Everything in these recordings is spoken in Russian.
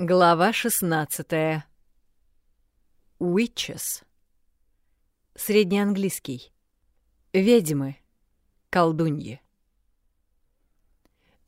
Глава 16. Witches. Среднеанглийский. Ведьмы. Колдуньи.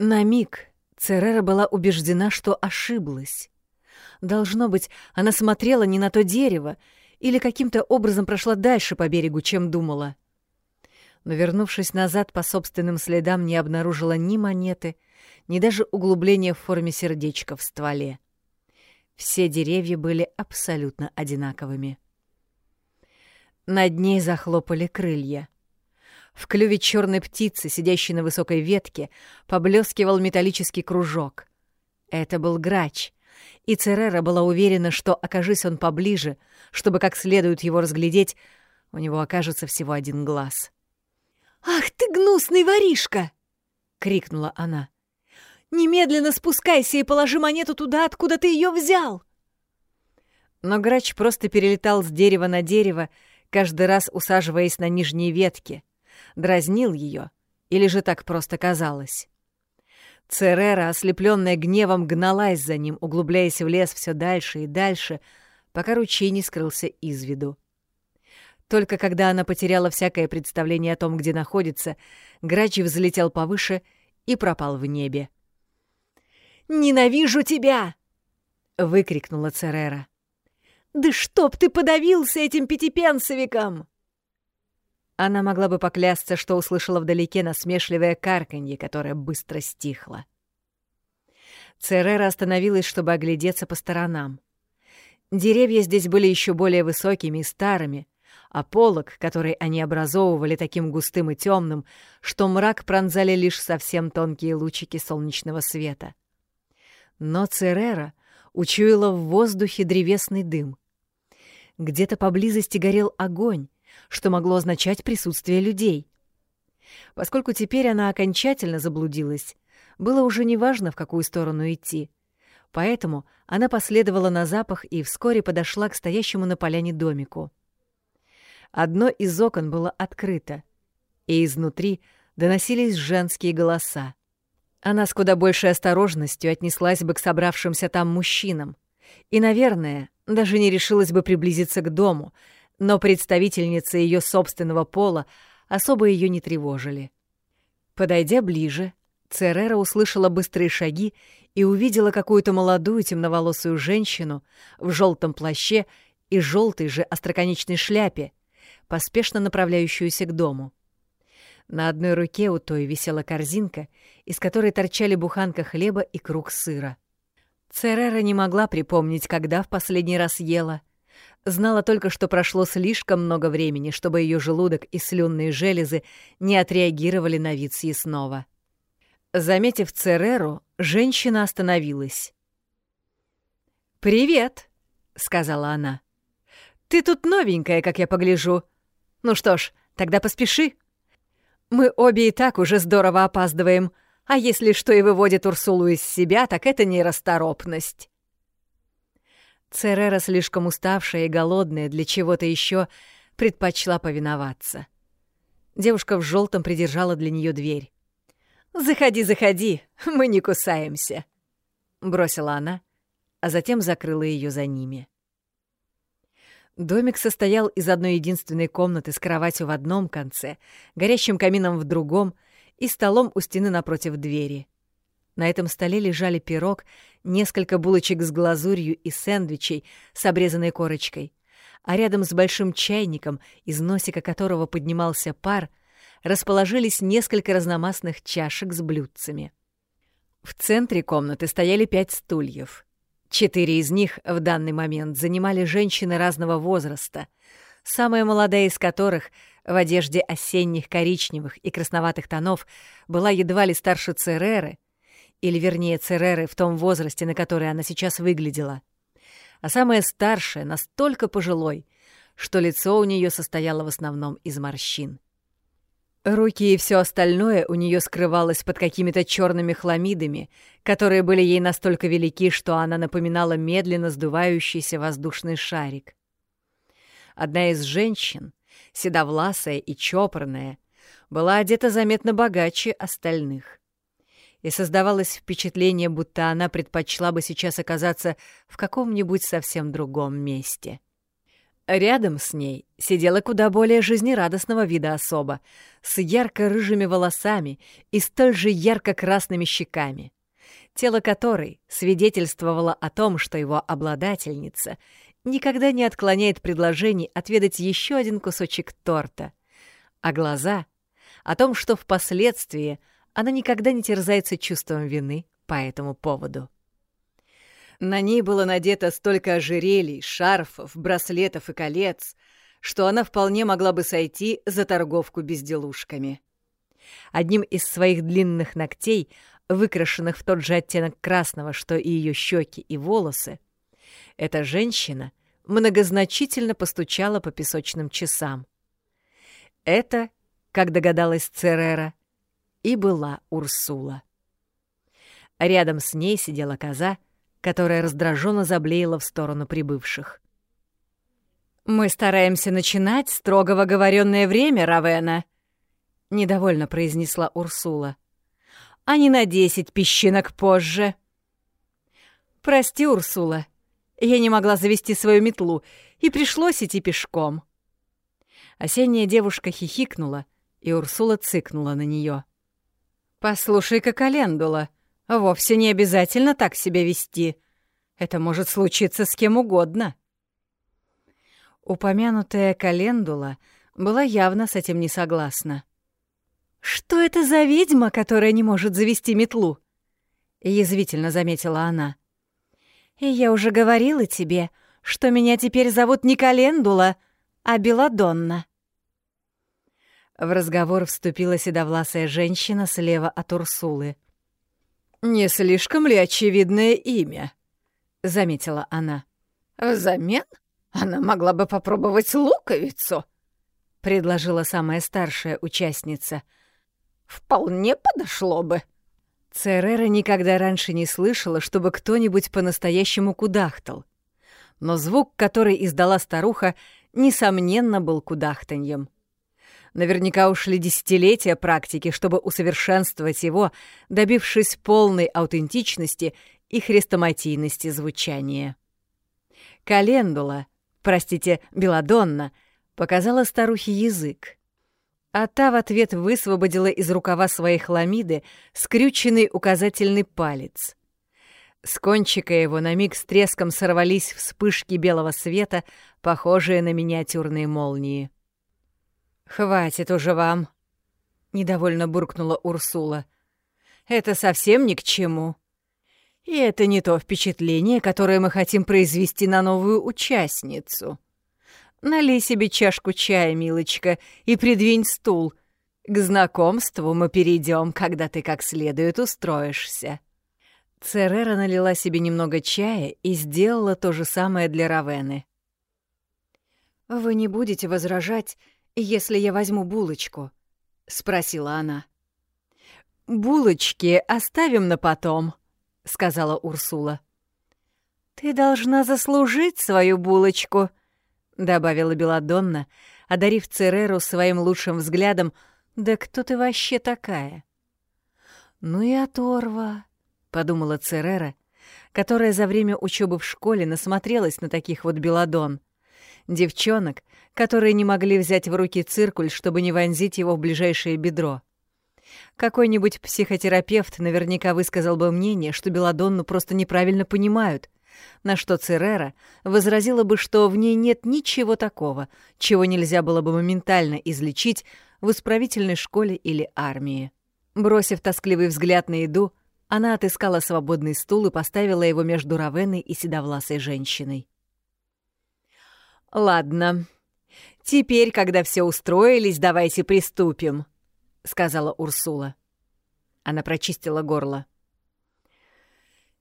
На миг Церера была убеждена, что ошиблась. Должно быть, она смотрела не на то дерево или каким-то образом прошла дальше по берегу, чем думала. Но, вернувшись назад по собственным следам, не обнаружила ни монеты, ни даже углубления в форме сердечка в стволе. Все деревья были абсолютно одинаковыми. Над ней захлопали крылья. В клюве черной птицы, сидящей на высокой ветке, поблескивал металлический кружок. Это был грач, и Церера была уверена, что, окажись он поближе, чтобы как следует его разглядеть, у него окажется всего один глаз. «Ах ты, гнусный воришка!» — крикнула она. Немедленно спускайся и положи монету туда, откуда ты ее взял!» Но грач просто перелетал с дерева на дерево, каждый раз усаживаясь на нижние ветки, дразнил ее, или же так просто казалось. Церера, ослепленная гневом, гналась за ним, углубляясь в лес все дальше и дальше, пока ручей не скрылся из виду. Только когда она потеряла всякое представление о том, где находится, грач взлетел повыше и пропал в небе. «Ненавижу тебя!» — выкрикнула Церера. «Да чтоб ты подавился этим пятипенсовиком!» Она могла бы поклясться, что услышала вдалеке насмешливое карканье, которое быстро стихло. Церера остановилась, чтобы оглядеться по сторонам. Деревья здесь были еще более высокими и старыми, а полог, который они образовывали таким густым и темным, что мрак пронзали лишь совсем тонкие лучики солнечного света. Но Церера учуяла в воздухе древесный дым. Где-то поблизости горел огонь, что могло означать присутствие людей. Поскольку теперь она окончательно заблудилась, было уже неважно, в какую сторону идти. Поэтому она последовала на запах и вскоре подошла к стоящему на поляне домику. Одно из окон было открыто, и изнутри доносились женские голоса. Она с куда большей осторожностью отнеслась бы к собравшимся там мужчинам и, наверное, даже не решилась бы приблизиться к дому, но представительницы ее собственного пола особо ее не тревожили. Подойдя ближе, Церера услышала быстрые шаги и увидела какую-то молодую темноволосую женщину в желтом плаще и желтой же остроконечной шляпе, поспешно направляющуюся к дому. На одной руке у той висела корзинка, из которой торчали буханка хлеба и круг сыра. Церера не могла припомнить, когда в последний раз ела. Знала только, что прошло слишком много времени, чтобы ее желудок и слюнные железы не отреагировали на вид съестного. Заметив Цереру, женщина остановилась. «Привет», — сказала она. «Ты тут новенькая, как я погляжу. Ну что ж, тогда поспеши». Мы обе и так уже здорово опаздываем, а если что и выводит Урсулу из себя, так это нерасторопность. Церера, слишком уставшая и голодная для чего-то еще, предпочла повиноваться. Девушка в желтом придержала для нее дверь. «Заходи, заходи, мы не кусаемся», — бросила она, а затем закрыла ее за ними. Домик состоял из одной единственной комнаты с кроватью в одном конце, горящим камином в другом и столом у стены напротив двери. На этом столе лежали пирог, несколько булочек с глазурью и сэндвичей с обрезанной корочкой, а рядом с большим чайником, из носика которого поднимался пар, расположились несколько разномастных чашек с блюдцами. В центре комнаты стояли пять стульев — Четыре из них в данный момент занимали женщины разного возраста, самая молодая из которых в одежде осенних коричневых и красноватых тонов была едва ли старше Цереры, или вернее Цереры в том возрасте, на который она сейчас выглядела, а самая старшая настолько пожилой, что лицо у нее состояло в основном из морщин. Руки и все остальное у нее скрывалось под какими-то черными хламидами, которые были ей настолько велики, что она напоминала медленно сдувающийся воздушный шарик. Одна из женщин, седовласая и чопорная, была одета заметно богаче остальных. и создавалось впечатление, будто она предпочла бы сейчас оказаться в каком-нибудь совсем другом месте. Рядом с ней сидела куда более жизнерадостного вида особа, с ярко-рыжими волосами и столь же ярко-красными щеками, тело которой свидетельствовало о том, что его обладательница никогда не отклоняет предложений отведать еще один кусочек торта, а глаза — о том, что впоследствии — она никогда не терзается чувством вины по этому поводу. На ней было надето столько ожерелий, шарфов, браслетов и колец, что она вполне могла бы сойти за торговку безделушками. Одним из своих длинных ногтей, выкрашенных в тот же оттенок красного, что и ее щеки и волосы, эта женщина многозначительно постучала по песочным часам. Это, как догадалась Церера, и была Урсула. Рядом с ней сидела коза, которая раздраженно заблеяла в сторону прибывших. «Мы стараемся начинать строго оговоренное время, Равена», — недовольно произнесла Урсула. «А не на десять песчинок позже». «Прости, Урсула, я не могла завести свою метлу, и пришлось идти пешком». Осенняя девушка хихикнула, и Урсула цыкнула на нее. «Послушай-ка, Календула, вовсе не обязательно так себя вести. Это может случиться с кем угодно». Упомянутая Календула была явно с этим не согласна. «Что это за ведьма, которая не может завести метлу?» — язвительно заметила она. «И я уже говорила тебе, что меня теперь зовут не Календула, а Беладонна». В разговор вступила седовласая женщина слева от Урсулы. «Не слишком ли очевидное имя?» — заметила она. «Взамен она могла бы попробовать луковицу», — предложила самая старшая участница. «Вполне подошло бы». Церера никогда раньше не слышала, чтобы кто-нибудь по-настоящему кудахтал. Но звук, который издала старуха, несомненно был кудахтаньем. Наверняка ушли десятилетия практики, чтобы усовершенствовать его, добившись полной аутентичности и хрестоматийности звучания. Календула, простите, Беладонна, показала старухе язык. А та в ответ высвободила из рукава своей хламиды скрюченный указательный палец. С кончика его на миг с треском сорвались вспышки белого света, похожие на миниатюрные молнии. «Хватит уже вам», — недовольно буркнула Урсула. «Это совсем ни к чему. И это не то впечатление, которое мы хотим произвести на новую участницу. Налей себе чашку чая, милочка, и придвинь стул. К знакомству мы перейдем, когда ты как следует устроишься». Церера налила себе немного чая и сделала то же самое для Равены. «Вы не будете возражать, если я возьму булочку?» — спросила она. «Булочки оставим на потом», — сказала Урсула. «Ты должна заслужить свою булочку», — добавила Беладонна, одарив Цереру своим лучшим взглядом. «Да кто ты вообще такая?» «Ну и оторва», — подумала Церера, которая за время учебы в школе насмотрелась на таких вот Беладон — девчонок, которые не могли взять в руки циркуль, чтобы не вонзить его в ближайшее бедро. Какой-нибудь психотерапевт наверняка высказал бы мнение, что Беладонну просто неправильно понимают, на что Церера возразила бы, что в ней нет ничего такого, чего нельзя было бы моментально излечить в исправительной школе или армии. Бросив тоскливый взгляд на еду, она отыскала свободный стул и поставила его между Равеной и седовласой женщиной. «Ладно. Теперь, когда все устроились, давайте приступим», — сказала Урсула. Она прочистила горло.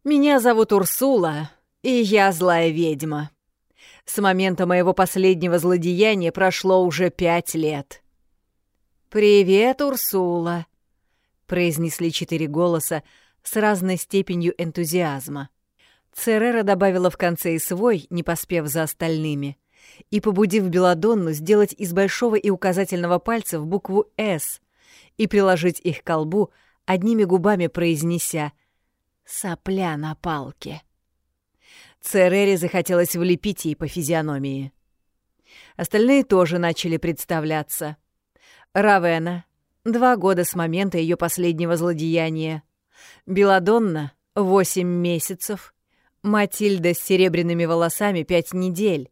«Меня зовут Урсула, и я злая ведьма. С момента моего последнего злодеяния прошло уже пять лет». «Привет, Урсула», — произнесли четыре голоса с разной степенью энтузиазма. Церера добавила в конце и свой, не поспев за остальными и побудив Беладонну сделать из большого и указательного пальцев букву «С» и приложить их к колбу, одними губами произнеся «сопля на палке». Церере захотелось влепить ей по физиономии. Остальные тоже начали представляться. Равена — два года с момента ее последнего злодеяния. Беладонна — восемь месяцев. Матильда с серебряными волосами — пять недель.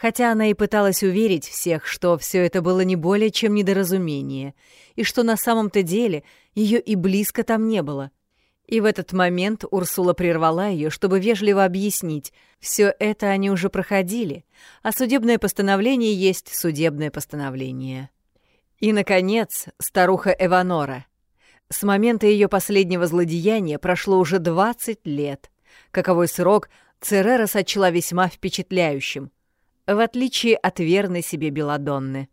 Хотя она и пыталась уверить всех, что все это было не более чем недоразумение, и что на самом-то деле ее и близко там не было — и в этот момент Урсула прервала ее, чтобы вежливо объяснить, все это они уже проходили, а судебное постановление есть судебное постановление. И, наконец, старуха Эванора. С момента ее последнего злодеяния прошло уже 20 лет. Каковой срок Церера сочла весьма впечатляющим, в отличие от верной себе Беладонны.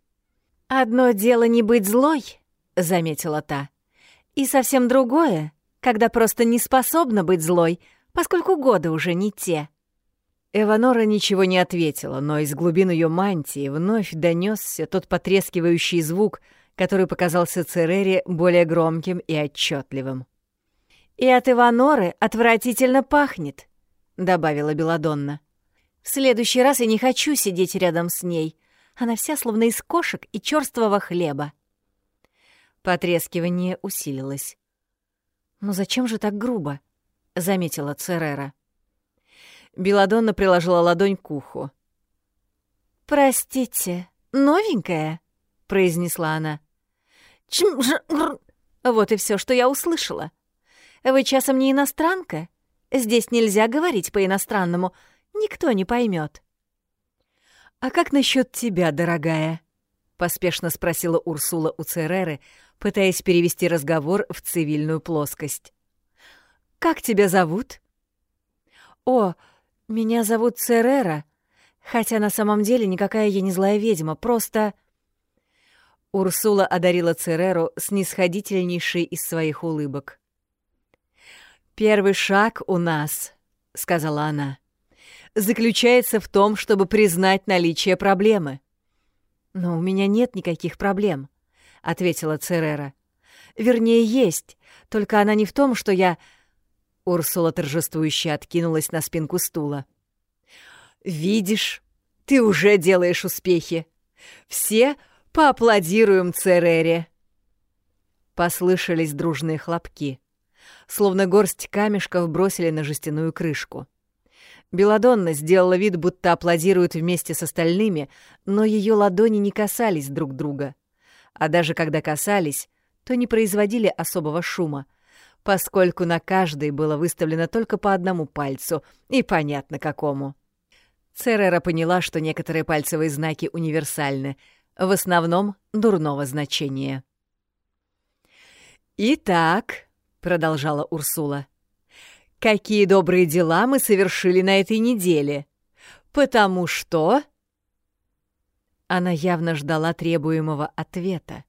«Одно дело не быть злой», — заметила та, — «и совсем другое когда просто не способна быть злой, поскольку годы уже не те». Эванора ничего не ответила, но из глубин ее мантии вновь донесся тот потрескивающий звук, который показался Церере более громким и отчетливым. «И от Эваноры отвратительно пахнет», — добавила Беладонна. «В следующий раз я не хочу сидеть рядом с ней. Она вся словно из кошек и черствого хлеба». Потрескивание усилилось. «Ну зачем же так грубо?» — заметила Церера. Беладонна приложила ладонь к уху. «Простите, новенькая?» — произнесла она. чм Вот и все, что я услышала. Вы часом не иностранка? Здесь нельзя говорить по-иностранному, никто не поймет. «А как насчет тебя, дорогая?» — поспешно спросила Урсула у Цереры, пытаясь перевести разговор в цивильную плоскость. «Как тебя зовут?» «О, меня зовут Церера, хотя на самом деле никакая я не злая ведьма, просто...» Урсула одарила Цереру снисходительнейшей из своих улыбок. «Первый шаг у нас», — сказала она, — «заключается в том, чтобы признать наличие проблемы». «Но у меня нет никаких проблем. — ответила Церера. «Вернее, есть, только она не в том, что я...» Урсула торжествующе откинулась на спинку стула. «Видишь, ты уже делаешь успехи. Все поаплодируем Церере». Послышались дружные хлопки. Словно горсть камешков бросили на жестяную крышку. Беладонна сделала вид, будто аплодирует вместе с остальными, но ее ладони не касались друг друга а даже когда касались, то не производили особого шума, поскольку на каждой было выставлено только по одному пальцу, и понятно какому. Церера поняла, что некоторые пальцевые знаки универсальны, в основном дурного значения. «Итак», — продолжала Урсула, — «какие добрые дела мы совершили на этой неделе? Потому что...» Она явно ждала требуемого ответа.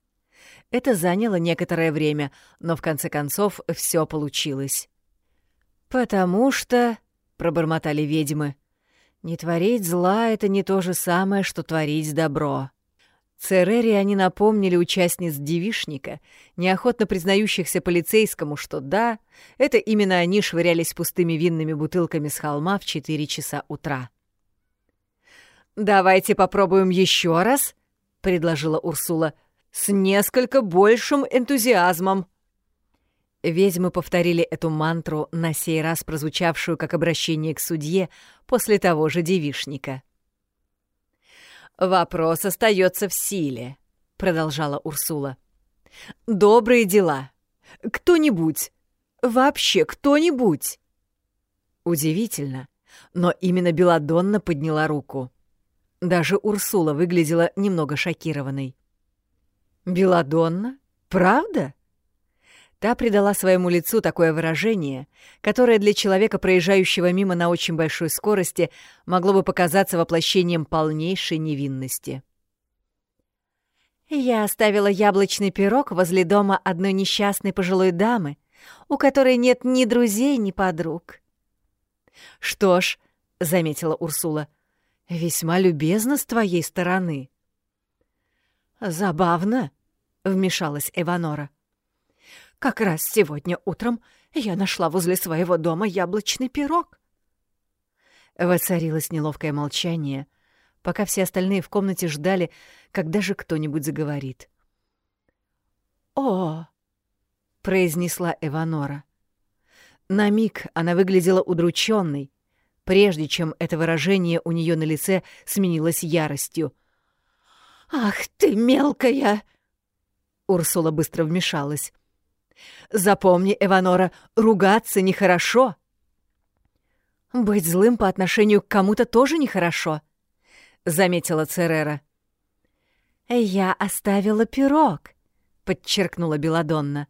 Это заняло некоторое время, но в конце концов все получилось. «Потому что...» — пробормотали ведьмы. «Не творить зла — это не то же самое, что творить добро». Церере они напомнили участниц девишника, неохотно признающихся полицейскому, что да, это именно они швырялись пустыми винными бутылками с холма в 4 часа утра. «Давайте попробуем еще раз», — предложила Урсула, — «с несколько большим энтузиазмом». Ведьмы повторили эту мантру, на сей раз прозвучавшую как обращение к судье после того же девишника. «Вопрос остается в силе», — продолжала Урсула. «Добрые дела. Кто-нибудь. Вообще кто-нибудь». Удивительно, но именно Беладонна подняла руку. Даже Урсула выглядела немного шокированной. «Беладонна? Правда?» Та придала своему лицу такое выражение, которое для человека, проезжающего мимо на очень большой скорости, могло бы показаться воплощением полнейшей невинности. «Я оставила яблочный пирог возле дома одной несчастной пожилой дамы, у которой нет ни друзей, ни подруг». «Что ж», — заметила Урсула, — «Весьма любезно с твоей стороны». «Забавно», — вмешалась Эванора. Как раз сегодня утром я нашла возле своего дома яблочный пирог. Воцарилось неловкое молчание, пока все остальные в комнате ждали, когда же кто-нибудь заговорит. «О!» — произнесла Эванора. На миг она выглядела удрученной, прежде чем это выражение у нее на лице сменилось яростью. «Ах ты, мелкая!» Урсула быстро вмешалась. «Запомни, Эванора, ругаться нехорошо!» «Быть злым по отношению к кому-то тоже нехорошо», — заметила Церера. «Я оставила пирог», — подчеркнула Беладонна.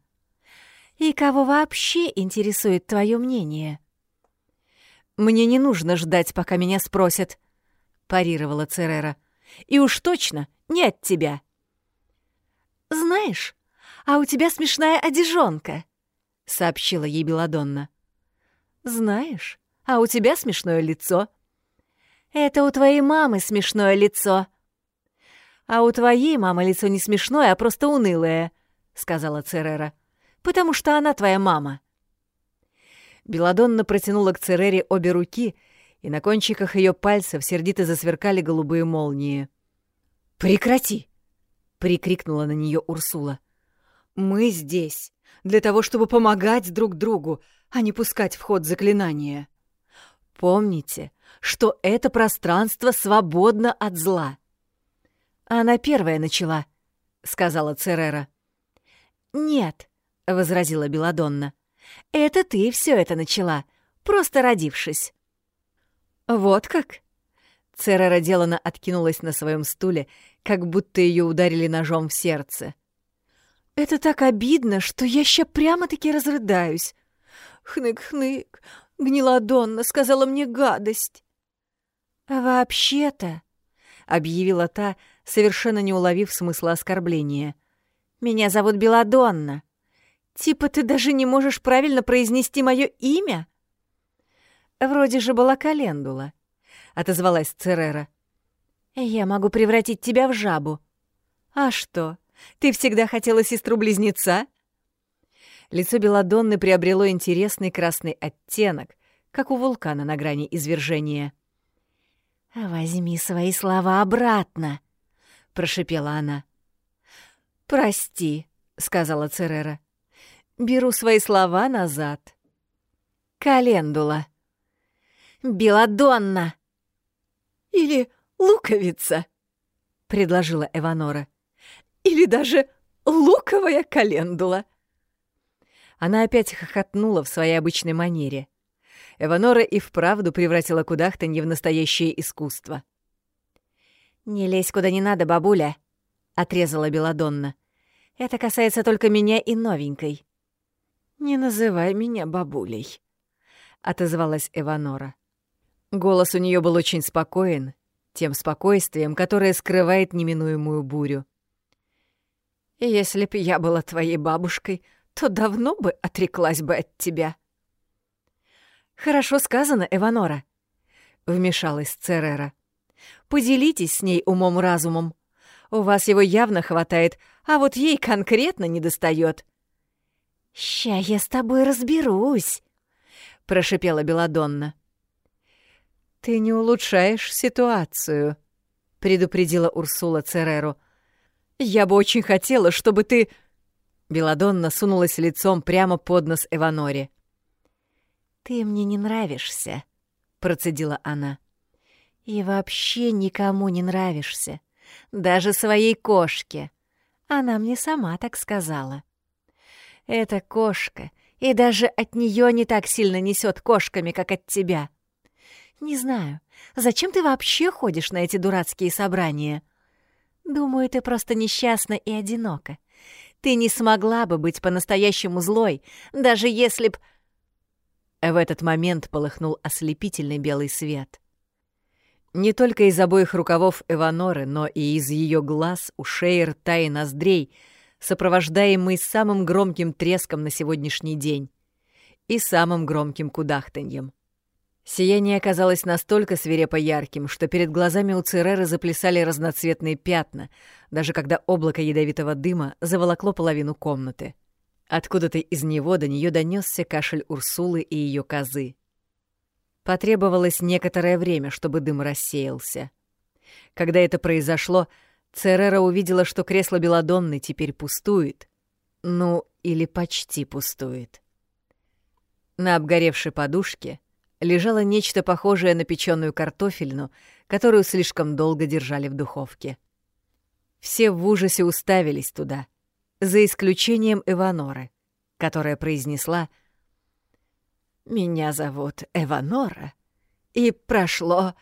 «И кого вообще интересует твое мнение?» «Мне не нужно ждать, пока меня спросят», — парировала Церера. «И уж точно не от тебя». «Знаешь, а у тебя смешная одежонка», — сообщила ей Беладонна. «Знаешь, а у тебя смешное лицо». «Это у твоей мамы смешное лицо», «А у твоей мамы лицо не смешное, а просто унылое», — сказала Церера. «Потому что она твоя мама». Беладонна протянула к Церере обе руки, и на кончиках ее пальцев сердито засверкали голубые молнии. «Прекрати!» — прикрикнула на нее Урсула. «Мы здесь для того, чтобы помогать друг другу, а не пускать в ход заклинания. Помните, что это пространство свободно от зла. «Она первая начала», — сказала Церера. «Нет», — возразила Беладонна. «Это ты все это начала, просто родившись». «Вот как?» Церера делано откинулась на своем стуле, как будто ее ударили ножом в сердце. «Это так обидно, что я ща прямо-таки разрыдаюсь. Хнык-хнык, гниладонна сказала мне гадость». «Вообще-то», — объявила та, совершенно не уловив смысла оскорбления. «Меня зовут Беладонна. Типа ты даже не можешь правильно произнести мое имя?» «Вроде же была календула», — отозвалась Церера. «Я могу превратить тебя в жабу». «А что, ты всегда хотела сестру-близнеца?» Лицо Беладонны приобрело интересный красный оттенок, как у вулкана на грани извержения. «Возьми свои слова обратно», — прошипела она. «Прости», — сказала Церера. «Беру свои слова назад». «Календула». «Беладонна». «Или луковица», — предложила Эванора. «Или даже луковая календула». Она опять хохотнула в своей обычной манере. Эванора и вправду превратила кудахтанье в настоящее искусство. «Не лезь куда не надо, бабуля», — отрезала Беладонна. «Это касается только меня и новенькой». «Не называй меня бабулей», — отозвалась Эванора. Голос у нее был очень спокоен, тем спокойствием, которое скрывает неминуемую бурю. «Если б я была твоей бабушкой, то давно бы отреклась бы от тебя». «Хорошо сказано, Эванора», — вмешалась Церера. Поделитесь с ней умом-разумом. У вас его явно хватает, а вот ей конкретно недостает. «Ща я с тобой разберусь», — прошипела Беладонна. «Ты не улучшаешь ситуацию», — предупредила Урсула Цереру. «Я бы очень хотела, чтобы ты...» Беладонна сунулась лицом прямо под нос Эваноре. «Ты мне не нравишься», — процедила она. И вообще никому не нравишься. Даже своей кошке. Она мне сама так сказала. Эта кошка, и даже от нее не так сильно несет кошками, как от тебя. Не знаю, зачем ты вообще ходишь на эти дурацкие собрания? Думаю, ты просто несчастна и одинока. Ты не смогла бы быть по-настоящему злой, даже если б... В этот момент полыхнул ослепительный белый свет. Не только из обоих рукавов Эваноры, но и из ее глаз, ушей, рта и ноздрей, сопровождаемый самым громким треском на сегодняшний день и самым громким кудахтаньем. Сияние оказалось настолько свирепо ярким, что перед глазами у Цереры заплясали разноцветные пятна, даже когда облако ядовитого дыма заволокло половину комнаты. Откуда-то из него до нее донесся кашель Урсулы и ее козы. Потребовалось некоторое время, чтобы дым рассеялся. Когда это произошло, Церера увидела, что кресло Беладонны теперь пустует. Ну, или почти пустует. На обгоревшей подушке лежало нечто похожее на печеную картофельну, которую слишком долго держали в духовке. Все в ужасе уставились туда, за исключением Эваноры, которая произнесла «Меня зовут Эванора, и прошло...»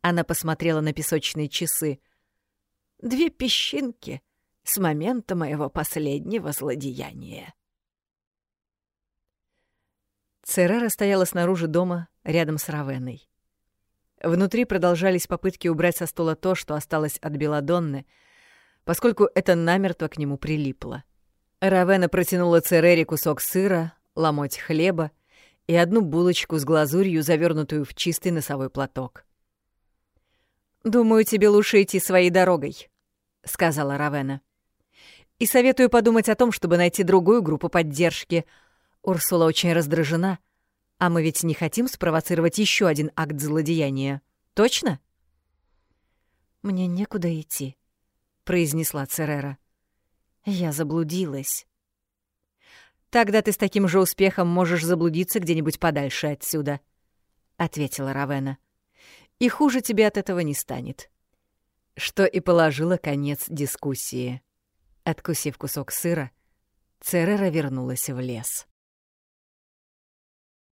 Она посмотрела на песочные часы. «Две песчинки с момента моего последнего злодеяния». Церера стояла снаружи дома, рядом с Равеной. Внутри продолжались попытки убрать со стола то, что осталось от Беладонны, поскольку это намертво к нему прилипло. Равена протянула Церере кусок сыра, ломоть хлеба и одну булочку с глазурью, завернутую в чистый носовой платок. «Думаю, тебе лучше идти своей дорогой», — сказала Равена. «И советую подумать о том, чтобы найти другую группу поддержки — Урсула очень раздражена, а мы ведь не хотим спровоцировать еще один акт злодеяния. Точно? Мне некуда идти, произнесла Церера. Я заблудилась. Тогда ты с таким же успехом можешь заблудиться где-нибудь подальше отсюда, ответила Равена. И хуже тебе от этого не станет. Что и положило конец дискуссии. Откусив кусок сыра, Церера вернулась в лес.